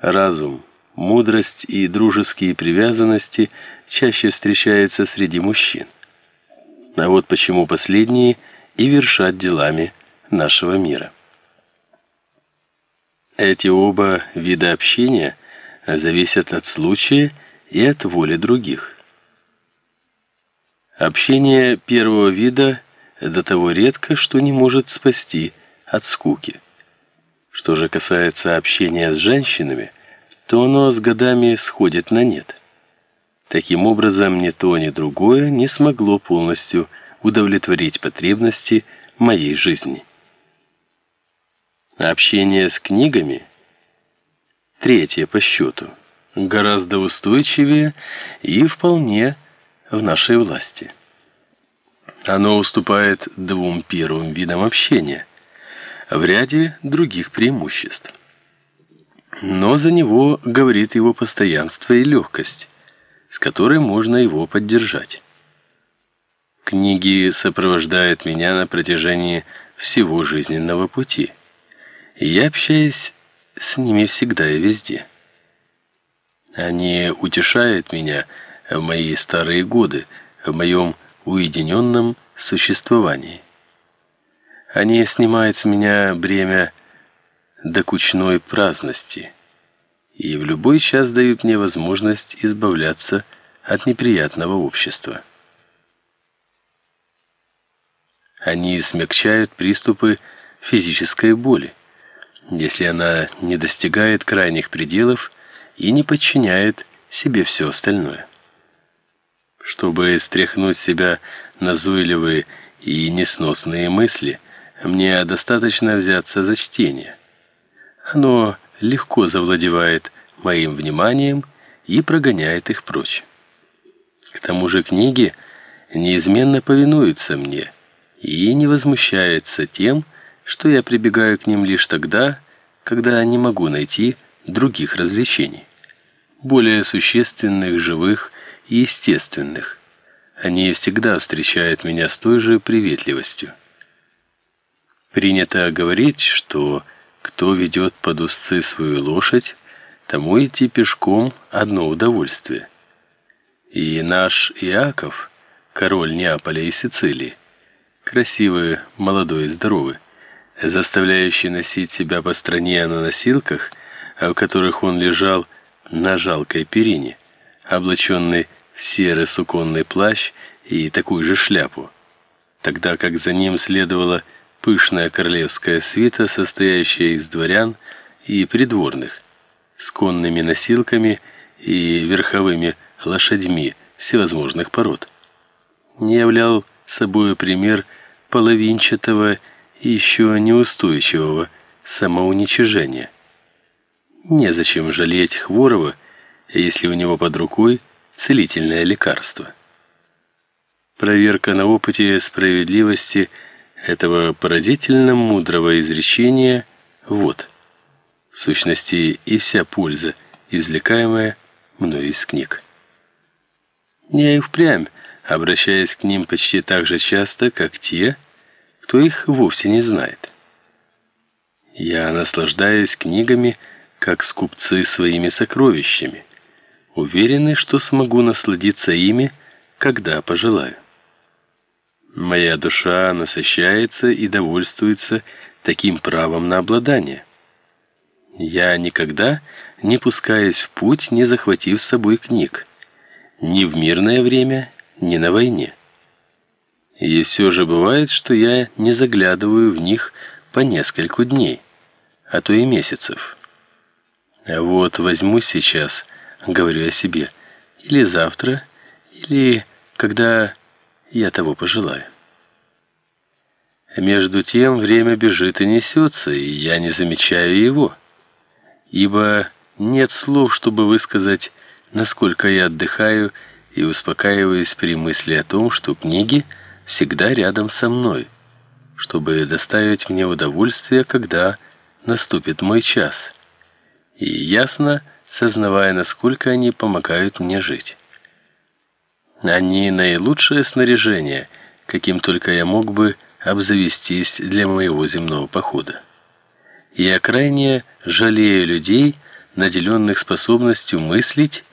Разум, мудрость и дружеские привязанности чаще встречаются среди мужчин. А вот почему последние и вершат делами нашего мира. Эти оба вида общения зависят от случая и от воли других. Общение первого вида до того редко, что не может спасти от скуки. Что же касается общения с женщинами, то оно с годами сходит на нет. Таким образом, ни то, ни другое не смогло полностью удовлетворить потребности моей жизни. Общение с книгами третье по счету, гораздо устойчивее и вполне в нашей власти. Оно уступает двум первым видам общения в ряде других преимуществ. Но за него говорит его постоянство и легкость, с которой можно его поддержать. Книги сопровождают меня на протяжении всего жизненного пути. И я общаюсь с ними всегда и везде. Они утешают меня в мои старые годы, в моем уединенном существовании. Они снимают с меня бремя докучной праздности и в любой час дают мне возможность избавляться от неприятного общества. Они смягчают приступы физической боли, если она не достигает крайних пределов и не подчиняет себе все остальное. Чтобы стряхнуть себя назойливые и несносные мысли, мне достаточно взяться за чтение. Оно легко завладевает моим вниманием и прогоняет их прочь. К тому же книги неизменно повинуются мне и не возмущаются тем, что я прибегаю к ним лишь тогда, когда не могу найти других развлечений, более существенных, живых и естественных. Они всегда встречают меня с той же приветливостью. Принято говорить, что кто ведет под узцы свою лошадь, тому идти пешком одно удовольствие. И наш Иаков, король Неаполя и Сицилии, красивый, молодой и здоровый, заставляющий носить себя по стране на носилках, в которых он лежал на жалкой перине, облаченный в серый суконный плащ и такую же шляпу, тогда как за ним следовала пышная королевская свита, состоящая из дворян и придворных, с конными носилками и верховыми лошадьми всевозможных пород. Не являл собой пример половинчатого и еще неустойчивого самоуничижения. Незачем жалеть хворого, если у него под рукой целительное лекарство. Проверка на опыте справедливости этого поразительно мудрого изречения вот, в сущности, и вся польза, извлекаемая мною из книг. Я и впрямь обращаясь к ним почти так же часто, как те, кто их вовсе не знает. Я наслаждаюсь книгами, как скупцы своими сокровищами, уверенный, что смогу насладиться ими, когда пожелаю. Моя душа насыщается и довольствуется таким правом на обладание. Я никогда не пускаюсь в путь, не захватив с собой книг, ни в мирное время, ни на войне. И все же бывает, что я не заглядываю в них по нескольку дней, а то и месяцев. А вот возьму сейчас, говорю я себе, или завтра, или когда я того пожелаю. Между тем время бежит и несется, и я не замечаю его, ибо нет слов, чтобы высказать, насколько я отдыхаю и успокаиваюсь при мысли о том, что книги всегда рядом со мной, чтобы доставить мне удовольствие, когда наступит мой час. И ясно, сознавая, насколько они помогают мне жить. Они наилучшее снаряжение, каким только я мог бы обзавестись для моего земного похода. Я крайне жалею людей, наделенных способностью мыслить